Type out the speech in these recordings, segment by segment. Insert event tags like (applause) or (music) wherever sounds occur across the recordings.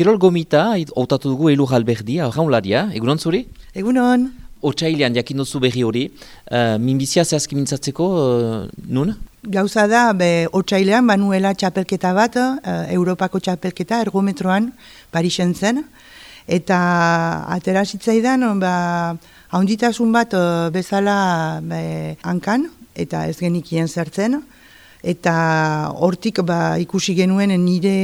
Kirol gomita, hautatu dugu elu jalberdi, jaunlaria, egunon zuri? Egunon. Otsailean jakin duzu berri hori, uh, minbizia zehazki mintzatzeko, uh, nun? Gauza da, be, otsailean banuela txapelketa bat, uh, Europako txapelketa, ergometroan, Parisen zen, eta atera zitzaidan, ba, haunditasun bat uh, bezala be, hankan, eta ez genikien zertzen, eta hortik ba, ikusi genuen nire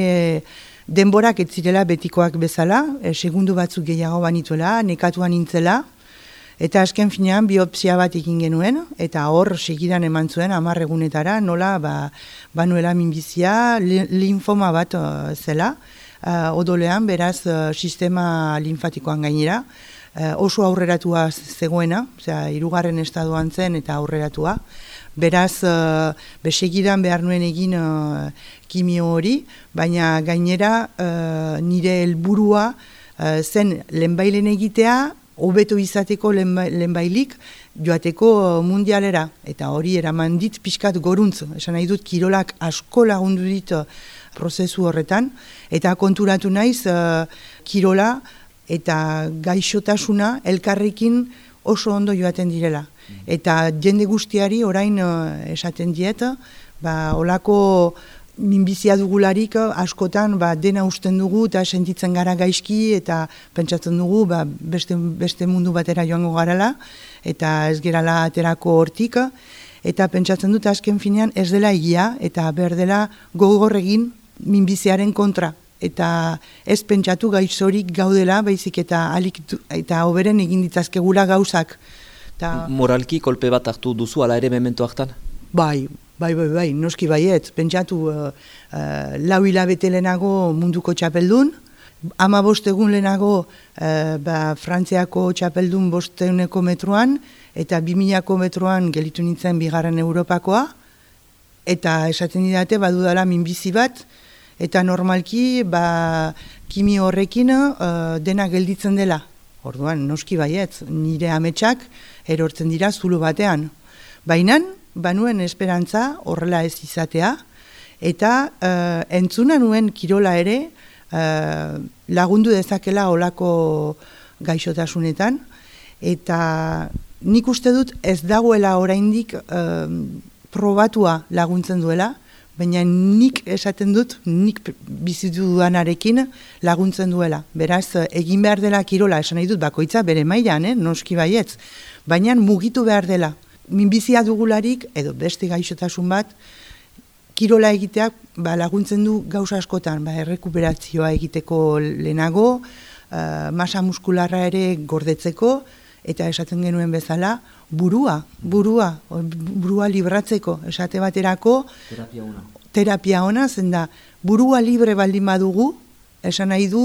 denborak ez zirela betikoak bezala, e, segundu batzuk gehiago banituela, nekatuan nintzela, eta azken finean biopsia bat egin genuen, eta hor segidan eman zuen amarregunetara, nola ba, banuela minbizia, linfoma bat uh, zela, uh, odolean, beraz, uh, sistema linfatikoan gainera, oso aurreratua zegoena, osea, irugarren estaduan zen eta aurreratua, Beraz, uh, besegidan behar nuen egin uh, kimio hori, baina gainera uh, nire helburua uh, zen lehenbailen egitea, hobeto izateko lehenbailik, joateko mundialera. Eta hori eraman dit pixkat goruntz. Esan nahi dut, kirolak asko lagundu dit prozesu horretan. Eta konturatu naiz, kirola eta gaixotasuna elkarrekin oso ondo joaten direla. Eta jende guztiari orain uh, esaten diet, ba, olako minbizia dugularik askotan ba, dena usten dugu eta sentitzen gara gaizki eta pentsatzen dugu ba, beste, beste mundu batera joango garala eta ez gerala aterako hortik eta pentsatzen dut azken finean ez dela egia eta behar dela gogorregin minbiziaren kontra eta ez pentsatu gaixorik gaudela baizik eta alik eta oberen egin ditazkegula gauzak Ta... Moralki kolpe bat hartu duzu ala ere memento hartan? Bai, bai, bai, bai, noski baiet. Pentsatu uh, uh, lau hilabete lehenago munduko txapeldun, ama bostegun lehenago uh, ba, Frantziako txapeldun bosteuneko metroan, eta bimilako metroan gelitu nintzen bigarren Europakoa, eta esaten didate badudala minbizi bat, eta normalki ba, kimi horrekin uh, dena gelditzen dela. Orduan, noski baiet, nire ametsak erortzen dira zulu batean. Baina, banuen esperantza horrela ez izatea, eta uh, entzuna nuen kirola ere uh, lagundu dezakela olako gaixotasunetan, eta nik uste dut ez dagoela oraindik uh, probatua laguntzen duela, baina nik esaten dut, nik bizitu duanarekin laguntzen duela. Beraz, egin behar dela kirola, esan nahi dut, bakoitza bere mailan, eh? noski baietz, baina mugitu behar dela. Minbizia dugularik, edo beste gaixotasun bat, kirola egiteak ba, laguntzen du gauza askotan, ba, errekuperazioa egiteko lehenago, uh, masa muskularra ere gordetzeko, eta esaten genuen bezala, burua, burua, burua libratzeko, esate baterako, terapia ona, terapia ona zen da, burua libre baldin badugu, esan nahi du,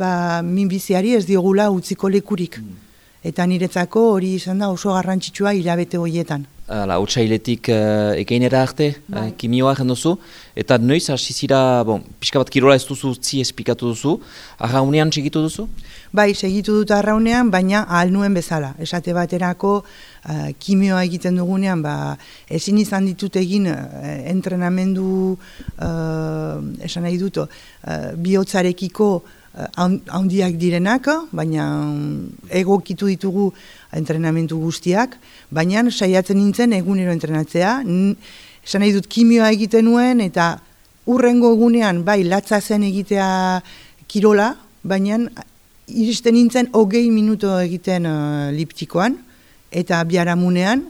ba, minbiziari ez diogula utziko lekurik. Mm. Eta niretzako hori izan da oso garrantzitsua hilabete horietan. Hala, otsailetik uh, ekeinera arte, uh, kimioa jendozu, eta noiz hasi zira, bon, pixka bat kirola ez duzu zi espikatu duzu, arraunean segitu duzu? Bai, segitu dut arraunean, baina ahal nuen bezala. Esate baterako uh, kimioa egiten dugunean, ba, ezin izan ditut egin uh, entrenamendu, uh, esan nahi dut, uh, bihotzarekiko handiak direnak, baina egokitu ditugu entrenamendu guztiak, baina saiatzen nintzen egunero entrenatzea, esan nahi dut kimioa egiten nuen, eta urrengo egunean, bai, latza zen egitea kirola, baina iristen nintzen hogei minuto egiten uh, liptikoan, eta biaramunean,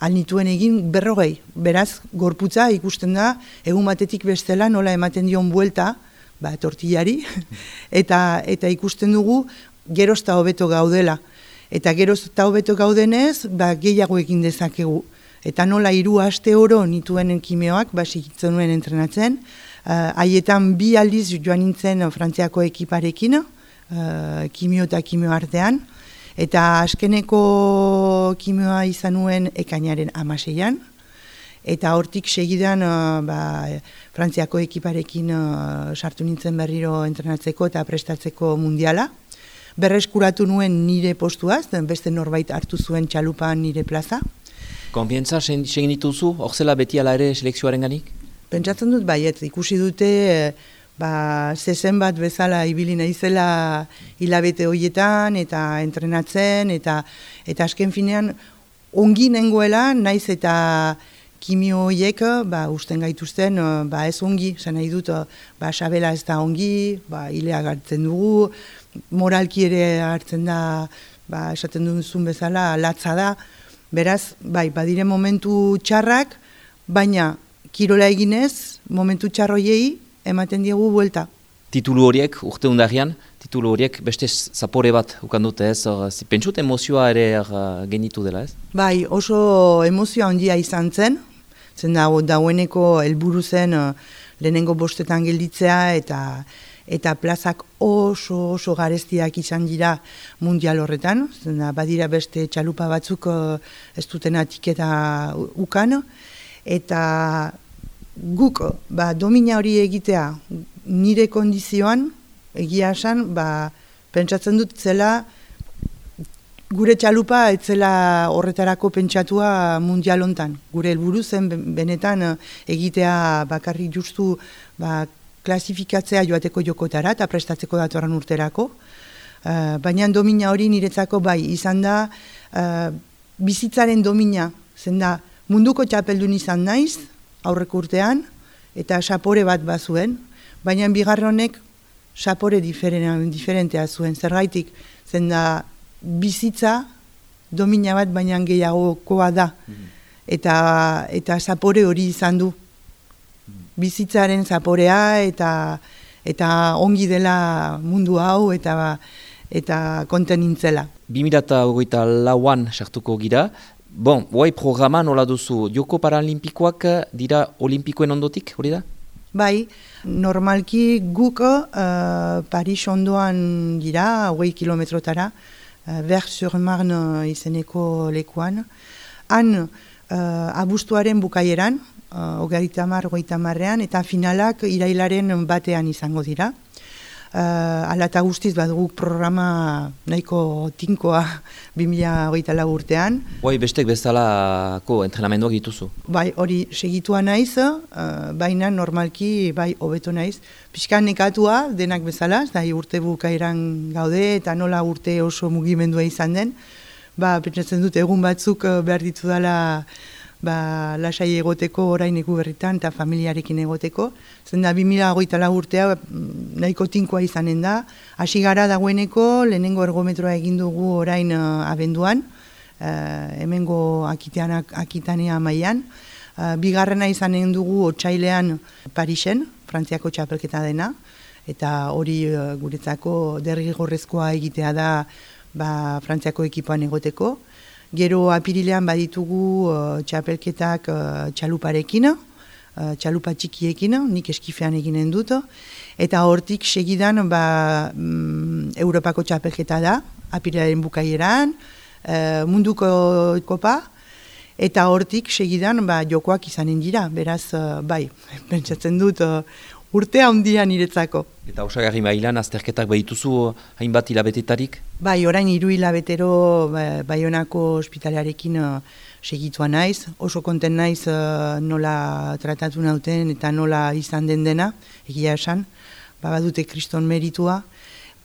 alnituen egin berrogei. Beraz, gorputza ikusten da, egun batetik bestela nola ematen dion buelta, ba, tortillari, (laughs) eta, eta ikusten dugu, gerozta hobeto gaudela. Eta gerozta hobeto gaudenez, ba, gehiago egin dezakegu. Eta nola hiru aste oro nituen kimeoak, ba, nuen entrenatzen, uh, haietan bi aldiz joan nintzen Frantziako ekiparekin, uh, kimio eta kimio artean, eta askeneko kimioa izan nuen ekainaren amaseian, eta hortik segidan uh, ba, Frantziako ekiparekin uh, sartu nintzen berriro entrenatzeko eta prestatzeko mundiala. Berreskuratu nuen nire postuaz, beste norbait hartu zuen txalupan nire plaza. Konfientza segin dituzu, hor zela beti ala ere selekzioaren ganik? Pentsatzen dut baiet, ikusi dute ba, zezen bat bezala ibili naizela hilabete horietan eta entrenatzen eta eta asken finean ongi nengoela naiz eta kimio horiek ba, usten gaituzten ba, ez ongi, zen nahi dut ba, sabela ez da ongi, ba, hilea gartzen dugu, moralki ere hartzen da, ba, esaten duzun bezala, latza da, beraz, bai, badire momentu txarrak, baina kirola eginez, momentu txarroiei, ematen diegu buelta. Titulu horiek, urte undarrian, titulu horiek beste zapore bat ukan dute ez, pentsut emozioa ere uh, genitu dela ez? Bai, oso emozioa ondia izan zen, zen da, daueneko helburu zen uh, lehenengo bostetan gelditzea eta eta plazak oso oso garestiak izan dira mundial horretan, zen da, badira beste txalupa batzuk uh, ez duten atiketa ukan, eta guk ba, domina hori egitea nire kondizioan, egia esan, ba, pentsatzen dut zela gure txalupa etzela horretarako pentsatua mundial hontan. Gure helburu zen benetan egitea bakarri justu ba, klasifikatzea joateko jokotara eta prestatzeko datorren urterako. Uh, baina domina hori niretzako bai, izan da uh, bizitzaren domina, zen da munduko txapeldun izan naiz, aurreko urtean, eta sapore bat bazuen, baina bigarronek sapore diferentea zuen, zergaitik, zen da bizitza domina bat baina gehiagokoa da, mhm. eta, eta sapore hori izan du. Mhm. Bizitzaren zaporea eta eta ongi dela mundu hau eta eta konten nintzela. 2008 lauan sartuko gira, Bon, guai programa nola duzu, Joko Paralimpikoak dira olimpikoen ondotik, hori da? Bai, normalki guk uh, Paris ondoan dira, hogei kilometrotara, uh, Ver sur Marne izeneko lekuan. Han, uh, abustuaren bukaieran, uh, hogeita mar, marrean, eta finalak irailaren batean izango dira uh, ala eta guztiz bat guk programa nahiko tinkoa (laughs) 2008 lau urtean. Bai, bestek bezalako entrenamenduak dituzu? Bai, hori segitua naiz, uh, baina normalki bai hobeto naiz. Piskan nekatua denak bezala, da urte bukairan gaude eta nola urte oso mugimendua izan den. Ba, pentsatzen dut egun batzuk uh, behar ditu dela ba, lasai egoteko orain egu berritan eta familiarekin egoteko. Zen da, 2008 urtea mm, nahiko tinkoa izanen da. Hasi gara dagoeneko, lehenengo ergometroa egin dugu orain uh, abenduan, uh, hemengo akitean, akitanea maian. Uh, bigarrena izanen dugu otxailean Parisen, Frantziako txapelketa dena, eta hori uh, guretzako derrigorrezkoa egitea da ba, Frantziako ekipoan egoteko. Gero apirilean baditugu uh, txapelketak uh, txaluparekin, uh, txalupa txikiekin, nik eskifean eginen dut. Eta hortik segidan ba, mm, Europako txapelketa da, apirilaren bukaieran, uh, munduko kopa, eta hortik segidan ba, jokoak izanen dira, beraz, uh, bai, (laughs) pentsatzen dut, uh, urtea handia niretzako. Eta osagarri mailan, azterketak behituzu hainbat hilabetetarik? Bai, orain hiru hilabetero ba, Baionako ospitalearekin uh, segitua naiz. Oso konten naiz uh, nola tratatu nauten eta nola izan den dena, egia esan. Ba, badute kriston meritua.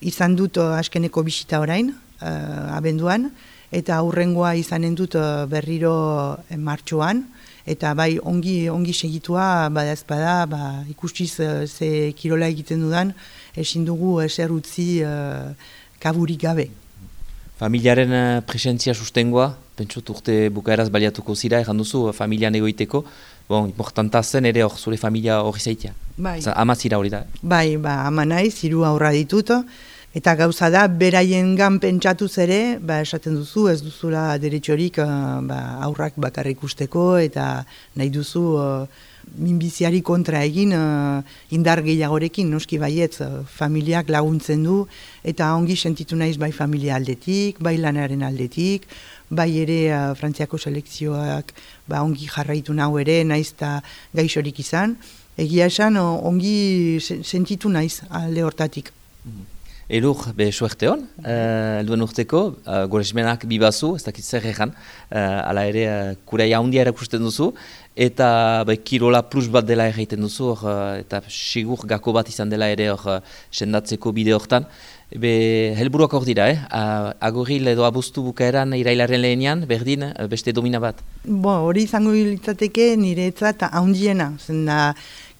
Izan dut uh, askeneko bisita orain, uh, abenduan, eta aurrengoa izanen dut uh, berriro uh, martxoan eta bai ongi ongi segitua badazpada ba ikustiz uh, ze kirola egiten dudan ezin dugu eser utzi uh, kaburik gabe. Familiaren uh, presentzia sustengoa pentsut urte bukaeraz baliatuko zira egan duzu familian egoiteko. Bon importanta zen ere hor zure familia hori zaitea. Bai. Ama zira hori da. Bai ba ama naiz hiru aurra ditut Eta gauza da, beraien gan pentsatu zere, ba, esaten duzu, ez duzula deretxorik uh, ba, aurrak bakarrik usteko, eta nahi duzu uh, minbiziari kontra egin uh, indar gehiagorekin, noski baietz, uh, familiak laguntzen du, eta ongi sentitu naiz bai familia aldetik, bai lanaren aldetik, bai ere uh, frantziako selekzioak ba, ongi jarraitu nahu ere, naiz eta gaixorik izan, egia esan ongi sentitu naiz alde hortatik. Mm Elur, be, suerte hon, uh, elduen urteko, uh, goresmenak bibazu, ez dakit zer egan, uh, ala ere, uh, kurai handia erakusten duzu, eta be, kirola plus bat dela egiten duzu, or, eta sigur gako bat izan dela ere hor, sendatzeko bide hortan. Be, helburuak hor dira, eh? agoril edo abuztu bukaeran irailaren lehenian, berdin, beste domina bat? Bo, hori izango litzateke nire eta haundiena, zen da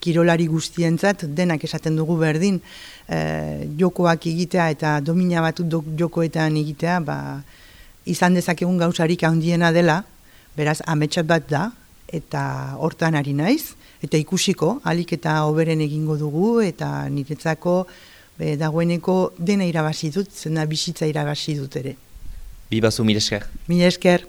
kirolari guztientzat denak esaten dugu berdin, e, jokoak egitea eta domina batut jokoetan egitea, ba, izan dezakegun gauzarik handiena dela, beraz, ametsat bat da, eta hortan ari naiz, eta ikusiko, alik eta oberen egingo dugu, eta niretzako, be, dagoeneko dena irabazi dut, zena bizitza irabazi dut ere. Bibazu, mire esker. Mire esker.